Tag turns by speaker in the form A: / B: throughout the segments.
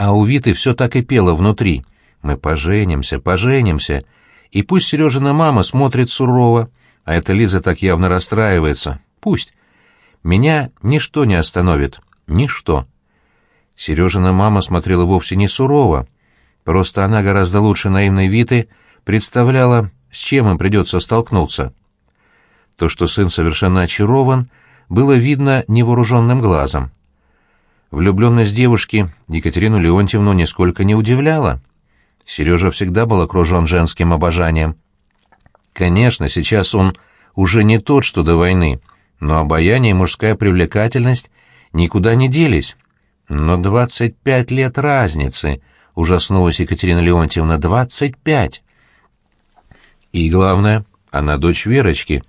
A: а у Виты все так и пело внутри. «Мы поженимся, поженимся». И пусть Сережина мама смотрит сурово, а эта Лиза так явно расстраивается. Пусть. Меня ничто не остановит. Ничто. Сережина мама смотрела вовсе не сурово. Просто она гораздо лучше наивной Виты представляла, с чем им придется столкнуться. То, что сын совершенно очарован, было видно невооруженным глазом. Влюбленность девушки Екатерину Леонтьевну нисколько не удивляла. Сережа всегда был окружен женским обожанием. Конечно, сейчас он уже не тот, что до войны, но обаяние и мужская привлекательность никуда не делись. Но двадцать пять лет разницы, ужаснулась Екатерина Леонтьевна, двадцать пять. И главное, она дочь Верочки,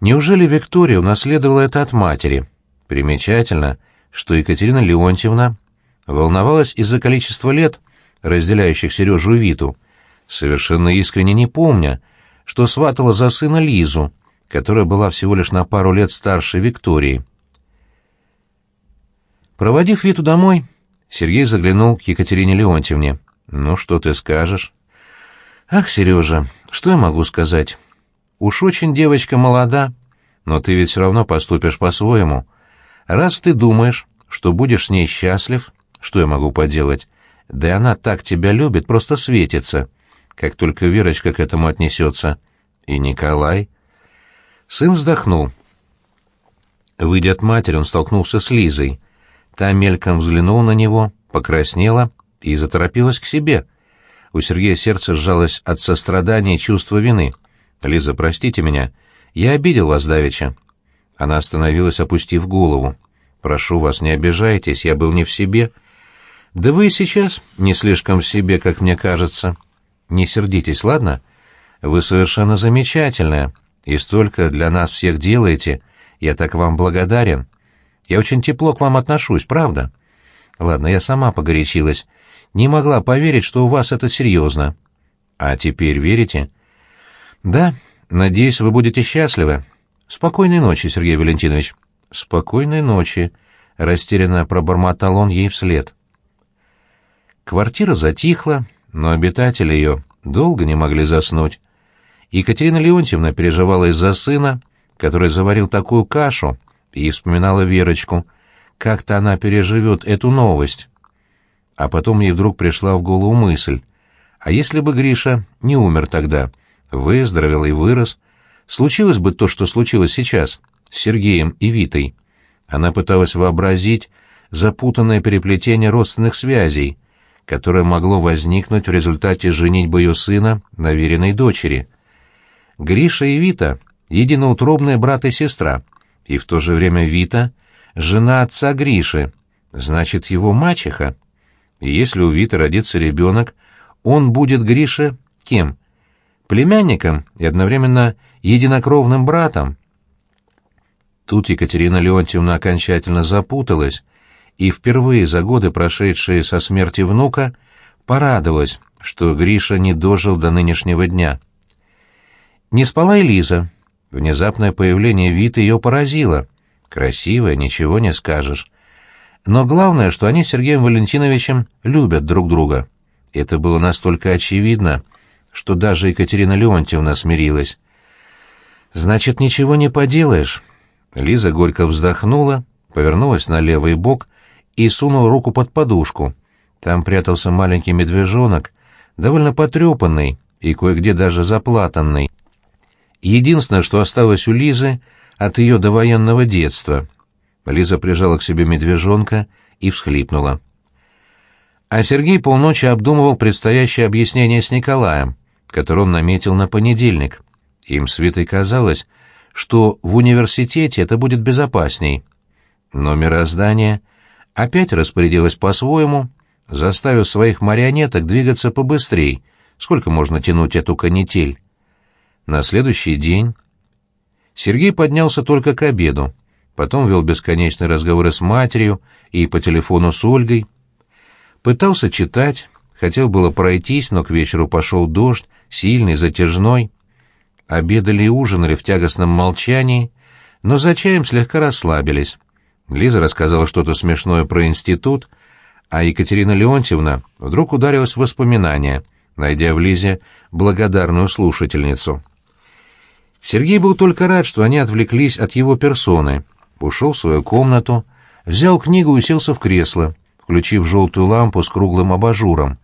A: Неужели Виктория унаследовала это от матери? Примечательно, что Екатерина Леонтьевна волновалась из-за количества лет, разделяющих Сережу и Виту, совершенно искренне не помня, что сватала за сына Лизу, которая была всего лишь на пару лет старше Виктории. Проводив Виту домой, Сергей заглянул к Екатерине Леонтьевне. «Ну, что ты скажешь?» «Ах, Сережа, что я могу сказать?» Уж очень девочка молода, но ты ведь все равно поступишь по-своему. Раз ты думаешь, что будешь с ней счастлив, что я могу поделать? Да и она так тебя любит, просто светится, как только Верочка к этому отнесется. И Николай... Сын вздохнул. Выйдя от матери, он столкнулся с Лизой. Та мельком взглянула на него, покраснела и заторопилась к себе. У Сергея сердце сжалось от сострадания и чувства вины — «Лиза, простите меня. Я обидел вас давеча». Она остановилась, опустив голову. «Прошу вас, не обижайтесь, я был не в себе». «Да вы сейчас не слишком в себе, как мне кажется. Не сердитесь, ладно? Вы совершенно замечательная, и столько для нас всех делаете. Я так вам благодарен. Я очень тепло к вам отношусь, правда?» «Ладно, я сама погорячилась. Не могла поверить, что у вас это серьезно». «А теперь верите?» «Да, надеюсь, вы будете счастливы. Спокойной ночи, Сергей Валентинович». «Спокойной ночи», — растерянно пробормотал он ей вслед. Квартира затихла, но обитатели ее долго не могли заснуть. Екатерина Леонтьевна переживала из-за сына, который заварил такую кашу, и вспоминала Верочку. Как-то она переживет эту новость. А потом ей вдруг пришла в голову мысль. А если бы Гриша не умер тогда? выздоровел и вырос, случилось бы то, что случилось сейчас, с Сергеем и Витой. Она пыталась вообразить запутанное переплетение родственных связей, которое могло возникнуть в результате женитьбы ее сына на веренной дочери. Гриша и Вита — единоутробные брат и сестра, и в то же время Вита — жена отца Гриши, значит, его мачеха. И если у Виты родится ребенок, он будет Грише кем? племянником и одновременно единокровным братом. Тут Екатерина Леонтьевна окончательно запуталась и впервые за годы, прошедшие со смерти внука, порадовалась, что Гриша не дожил до нынешнего дня. Не спала и Лиза. Внезапное появление Виты ее поразило. Красивая, ничего не скажешь. Но главное, что они с Сергеем Валентиновичем любят друг друга. Это было настолько очевидно, что даже Екатерина Леонтьевна смирилась. «Значит, ничего не поделаешь». Лиза горько вздохнула, повернулась на левый бок и сунула руку под подушку. Там прятался маленький медвежонок, довольно потрепанный и кое-где даже заплатанный. Единственное, что осталось у Лизы от ее довоенного детства. Лиза прижала к себе медвежонка и всхлипнула. А Сергей полночи обдумывал предстоящее объяснение с Николаем который он наметил на понедельник. Им с казалось, что в университете это будет безопасней. Но мироздание опять распорядилось по-своему, заставив своих марионеток двигаться побыстрей. Сколько можно тянуть эту канитель? На следующий день Сергей поднялся только к обеду, потом вел бесконечные разговоры с матерью и по телефону с Ольгой. Пытался читать, хотел было пройтись, но к вечеру пошел дождь, сильный, затяжной. Обедали и ужинали в тягостном молчании, но за чаем слегка расслабились. Лиза рассказала что-то смешное про институт, А Екатерина Леонтьевна вдруг ударилась в воспоминания, найдя в Лизе благодарную слушательницу. Сергей был только рад, что они отвлеклись от его персоны, ушел в свою комнату, взял книгу и уселся в кресло, включив желтую лампу с круглым абажуром.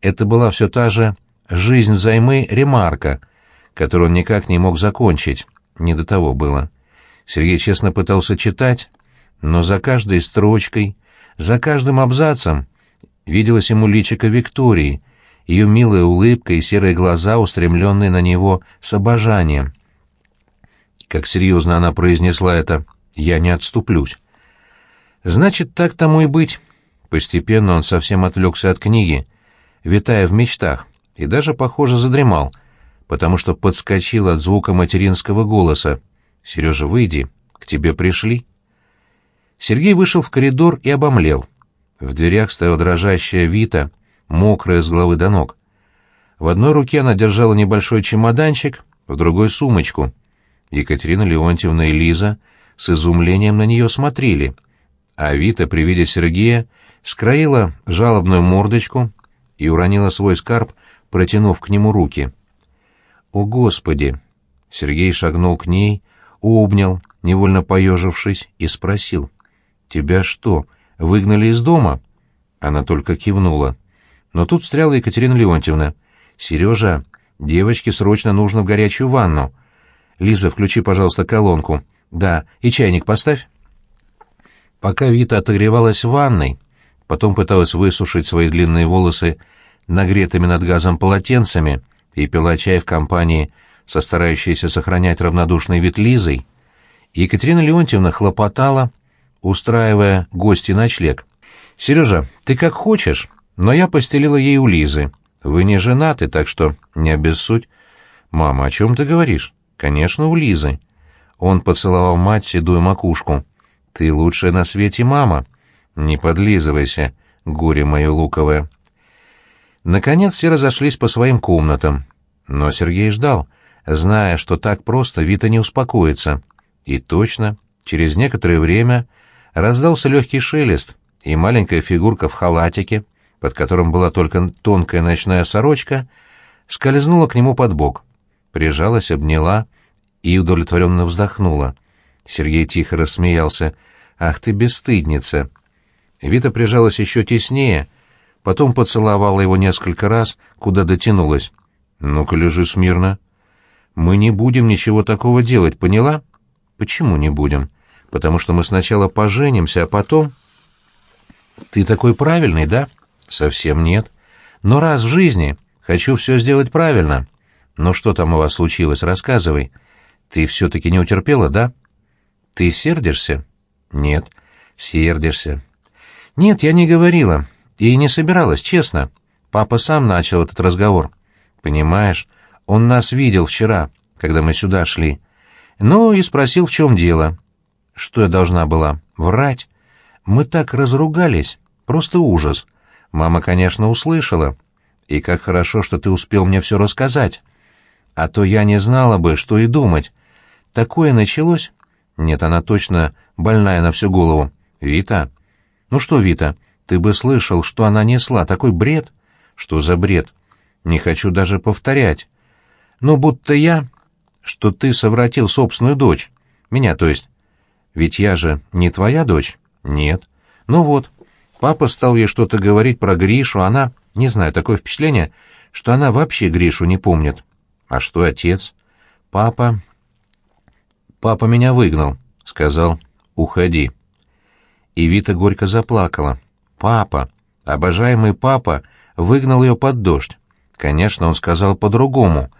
A: Это была все та же «Жизнь взаймы» ремарка, которую он никак не мог закончить. Не до того было. Сергей честно пытался читать, но за каждой строчкой, за каждым абзацем виделась ему личико Виктории, ее милая улыбка и серые глаза, устремленные на него с обожанием. Как серьезно она произнесла это «я не отступлюсь». Значит, так тому и быть. Постепенно он совсем отвлекся от книги, витая в мечтах, и даже, похоже, задремал, потому что подскочил от звука материнского голоса. «Сережа, выйди, к тебе пришли». Сергей вышел в коридор и обомлел. В дверях стояла дрожащая Вита, мокрая с головы до ног. В одной руке она держала небольшой чемоданчик, в другой — сумочку. Екатерина Леонтьевна и Лиза с изумлением на нее смотрели, а Вита при виде Сергея скроила жалобную мордочку и уронила свой скарб, протянув к нему руки. «О, Господи!» Сергей шагнул к ней, обнял, невольно поежившись, и спросил. «Тебя что, выгнали из дома?» Она только кивнула. Но тут встряла Екатерина Леонтьевна. «Сережа, девочке срочно нужно в горячую ванну. Лиза, включи, пожалуйста, колонку. Да, и чайник поставь». Пока Вита отогревалась в ванной, потом пыталась высушить свои длинные волосы нагретыми над газом полотенцами и пила чай в компании со старающейся сохранять равнодушный вид Лизой, Екатерина Леонтьевна хлопотала, устраивая гости ночлег. «Сережа, ты как хочешь, но я постелила ей у Лизы. Вы не женаты, так что не обессудь». «Мама, о чем ты говоришь?» «Конечно, у Лизы». Он поцеловал мать седую макушку. «Ты лучшая на свете мама». «Не подлизывайся, горе мое луковое». Наконец все разошлись по своим комнатам. Но Сергей ждал, зная, что так просто Вита не успокоится. И точно, через некоторое время раздался легкий шелест, и маленькая фигурка в халатике, под которым была только тонкая ночная сорочка, скользнула к нему под бок, прижалась, обняла и удовлетворенно вздохнула. Сергей тихо рассмеялся. «Ах ты, бесстыдница!» Вита прижалась еще теснее, потом поцеловала его несколько раз, куда дотянулась. «Ну-ка, лежи смирно. Мы не будем ничего такого делать, поняла?» «Почему не будем?» потому что мы сначала поженимся, а потом... Ты такой правильный, да? Совсем нет. Но раз в жизни хочу все сделать правильно. Ну что там у вас случилось, рассказывай. Ты все-таки не утерпела, да? Ты сердишься? Нет. Сердишься. Нет, я не говорила. И не собиралась, честно. Папа сам начал этот разговор. Понимаешь, он нас видел вчера, когда мы сюда шли. Ну и спросил, в чем дело. Что я должна была? Врать? Мы так разругались. Просто ужас. Мама, конечно, услышала. И как хорошо, что ты успел мне все рассказать. А то я не знала бы, что и думать. Такое началось? Нет, она точно больная на всю голову. Вита? Ну что, Вита, ты бы слышал, что она несла. Такой бред? Что за бред? Не хочу даже повторять. Ну, будто я... Что ты совратил собственную дочь. Меня, то есть. Ведь я же не твоя дочь? Нет. Ну вот. Папа стал ей что-то говорить про Гришу, она, не знаю, такое впечатление, что она вообще Гришу не помнит. А что отец? Папа... Папа меня выгнал, сказал, уходи. И Вита горько заплакала. Папа, обожаемый папа, выгнал ее под дождь. Конечно, он сказал по-другому.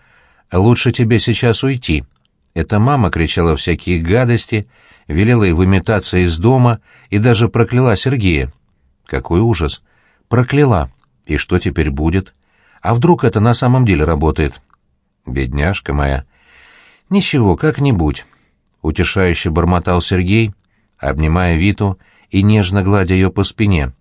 A: Лучше тебе сейчас уйти. Эта мама кричала всякие гадости, велела ей выметаться из дома и даже прокляла Сергея. Какой ужас! Прокляла. И что теперь будет? А вдруг это на самом деле работает? Бедняжка моя. Ничего, как-нибудь. Утешающе бормотал Сергей, обнимая Виту и нежно гладя ее по спине.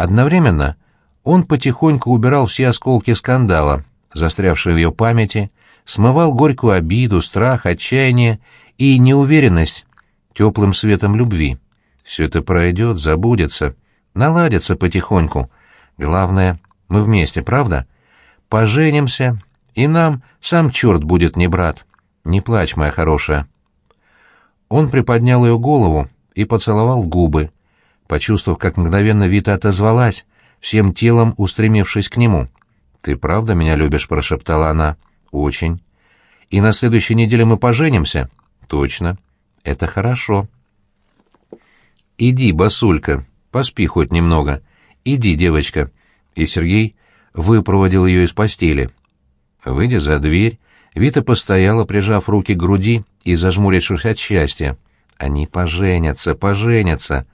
A: Одновременно он потихоньку убирал все осколки скандала, застрявшие в ее памяти, смывал горькую обиду, страх, отчаяние и неуверенность теплым светом любви. Все это пройдет, забудется. Наладится потихоньку. Главное, мы вместе, правда? Поженимся, и нам сам черт будет не брат. Не плачь, моя хорошая». Он приподнял ее голову и поцеловал губы, почувствовав, как мгновенно Вита отозвалась, всем телом устремившись к нему. «Ты правда меня любишь?» — прошептала она. «Очень». «И на следующей неделе мы поженимся?» «Точно». «Это хорошо». «Иди, басулька, поспи хоть немного. Иди, девочка». И Сергей выпроводил ее из постели. Выйдя за дверь, Вита постояла, прижав руки к груди и зажмурившись от счастья. Они поженятся, поженятся.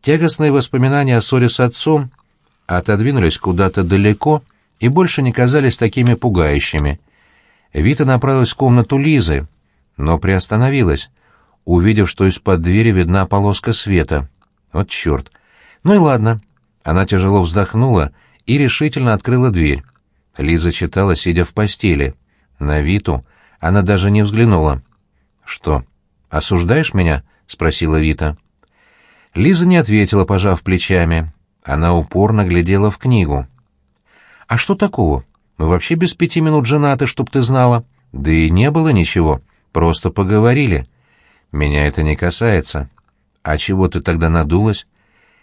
A: Тягостные воспоминания о ссоре с отцом отодвинулись куда-то далеко и больше не казались такими пугающими. Вита направилась в комнату Лизы, но приостановилась, увидев, что из-под двери видна полоска света. Вот черт! Ну и ладно. Она тяжело вздохнула и решительно открыла дверь. Лиза читала, сидя в постели. На Виту она даже не взглянула. «Что, осуждаешь меня?» — спросила Вита. Лиза не ответила, пожав плечами. Она упорно глядела в книгу. «А что такого? Мы вообще без пяти минут женаты, чтоб ты знала. Да и не было ничего, просто поговорили. Меня это не касается. А чего ты тогда надулась?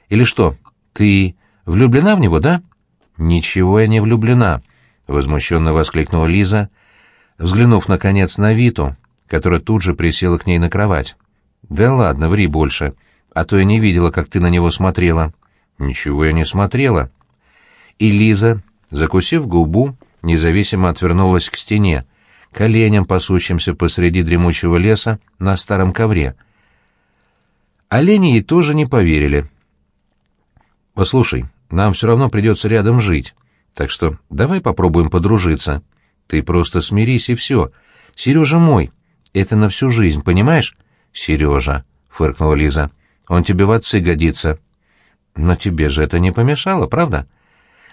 A: Или что, ты влюблена в него, да?» «Ничего я не влюблена», — возмущенно воскликнула Лиза, взглянув, наконец, на Виту, которая тут же присела к ней на кровать. «Да ладно, ври больше, а то я не видела, как ты на него смотрела». «Ничего я не смотрела». И Лиза, закусив губу, независимо отвернулась к стене, к оленям, пасущимся посреди дремучего леса на старом ковре. Олени ей тоже не поверили. «Послушай, нам все равно придется рядом жить, так что давай попробуем подружиться. Ты просто смирись и все. Сережа мой, это на всю жизнь, понимаешь? Сережа, фыркнула Лиза, он тебе в отцы годится. Но тебе же это не помешало, правда?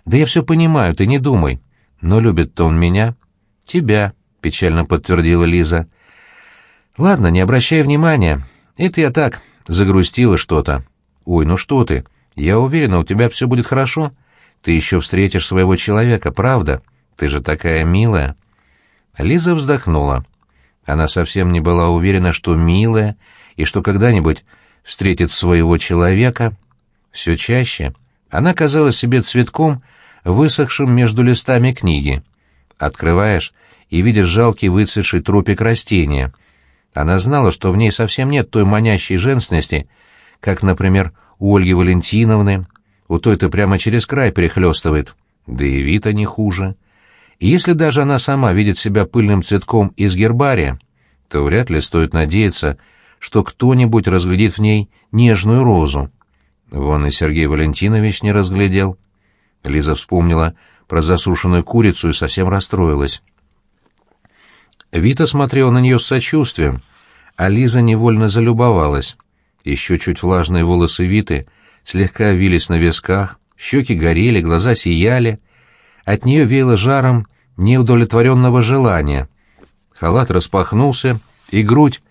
A: Да я все понимаю, ты не думай. Но любит-то он меня. Тебя, печально подтвердила Лиза. Ладно, не обращай внимания. Это я так, загрустила что-то. Ой, ну что ты? Я уверена, у тебя все будет хорошо. Ты еще встретишь своего человека, правда? Ты же такая милая. Лиза вздохнула. Она совсем не была уверена, что милая, и что когда-нибудь встретит своего человека. Все чаще она казалась себе цветком, высохшим между листами книги. Открываешь и видишь жалкий выцветший трупик растения. Она знала, что в ней совсем нет той манящей женственности, как, например, у Ольги Валентиновны, у той-то прямо через край перехлестывает, да и Вита не хуже. И если даже она сама видит себя пыльным цветком из гербария, то вряд ли стоит надеяться, что кто-нибудь разглядит в ней нежную розу. Вон и Сергей Валентинович не разглядел. Лиза вспомнила про засушенную курицу и совсем расстроилась. Вита смотрел на нее с сочувствием, а Лиза невольно залюбовалась. Еще чуть влажные волосы Виты слегка вились на висках, щеки горели, глаза сияли. От нее веяло жаром неудовлетворенного желания. Халат распахнулся, и грудь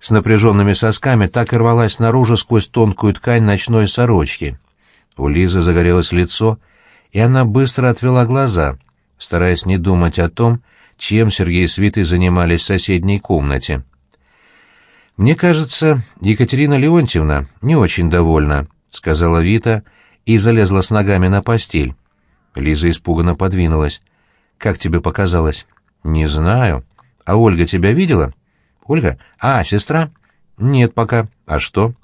A: с напряженными сосками так и рвалась наружу сквозь тонкую ткань ночной сорочки. У Лизы загорелось лицо, и она быстро отвела глаза, стараясь не думать о том, чем Сергей с Витой занимались в соседней комнате. «Мне кажется, Екатерина Леонтьевна не очень довольна», — сказала Вита и залезла с ногами на постель. Лиза испуганно подвинулась. Как тебе показалось? Не знаю. А Ольга тебя видела? Ольга? А, сестра? Нет пока. А что?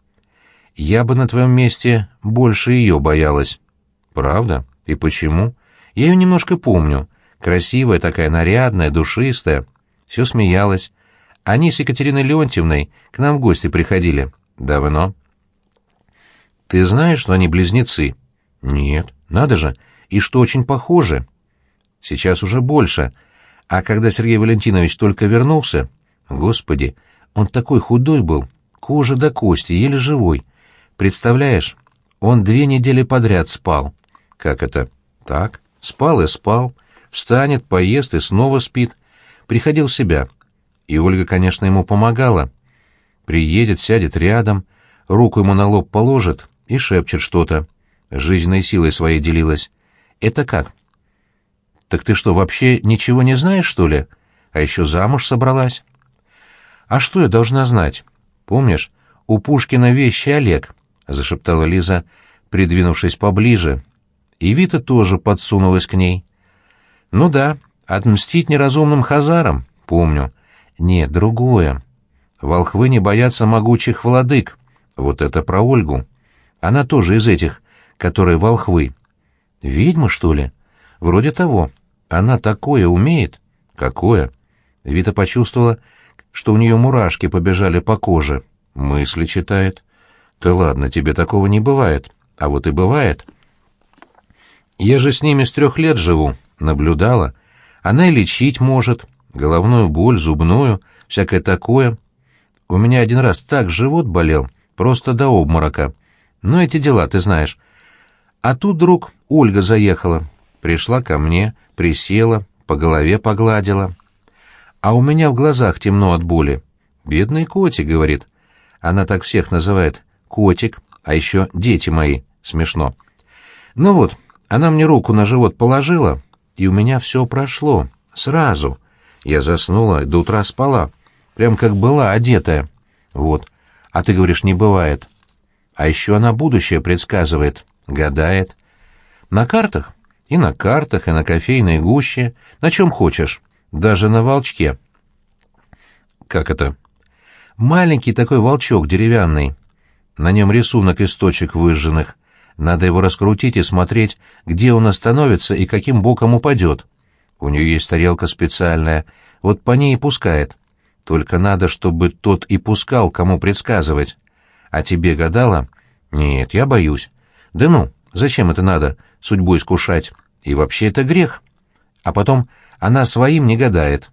A: Я бы на твоем месте больше ее боялась. Правда? И почему? Я ее немножко помню. Красивая такая, нарядная, душистая. Все смеялась. Они с Екатериной Леонтьевной к нам в гости приходили. Давно. Ты знаешь, что они близнецы? Нет. Надо же. И что очень похожи. Сейчас уже больше. А когда Сергей Валентинович только вернулся... Господи, он такой худой был, кожа до кости, еле живой. Представляешь, он две недели подряд спал. Как это? Так, спал и спал. Встанет, поест и снова спит. Приходил в себя. И Ольга, конечно, ему помогала. Приедет, сядет рядом, руку ему на лоб положит и шепчет что-то. жизненной силой своей делилась. Это как? Так ты что, вообще ничего не знаешь, что ли? А еще замуж собралась? А что я должна знать? Помнишь, у Пушкина вещи Олег, — зашептала Лиза, придвинувшись поближе. И Вита тоже подсунулась к ней. Ну да, отмстить неразумным хазарам, помню. Нет, другое. Волхвы не боятся могучих владык. Вот это про Ольгу. Она тоже из этих, которые волхвы. Ведьма, что ли? Вроде того. Она такое умеет. Какое? Вита почувствовала, что у нее мурашки побежали по коже. Мысли читает. Да ладно, тебе такого не бывает. А вот и бывает. Я же с ними с трех лет живу. Наблюдала. Она и лечить может. Головную боль, зубную, всякое такое. У меня один раз так живот болел, просто до обморока. Ну, эти дела, ты знаешь. А тут, друг, Ольга заехала. Пришла ко мне, присела, по голове погладила. А у меня в глазах темно от боли. «Бедный котик», — говорит. Она так всех называет. «Котик», а еще «дети мои». Смешно. Ну вот, она мне руку на живот положила, и у меня все прошло. Сразу. Я заснула, до утра спала. Прям как была, одетая. Вот. А ты говоришь, не бывает. А еще она будущее предсказывает, гадает. На картах? И на картах, и на кофейной гуще. На чем хочешь. Даже на волчке. Как это? Маленький такой волчок деревянный. На нем рисунок из точек выжженных. Надо его раскрутить и смотреть, где он остановится и каким боком упадет. У нее есть тарелка специальная, вот по ней и пускает. Только надо, чтобы тот и пускал, кому предсказывать. А тебе гадала? Нет, я боюсь. Да ну, зачем это надо, судьбу искушать? И вообще это грех. А потом она своим не гадает.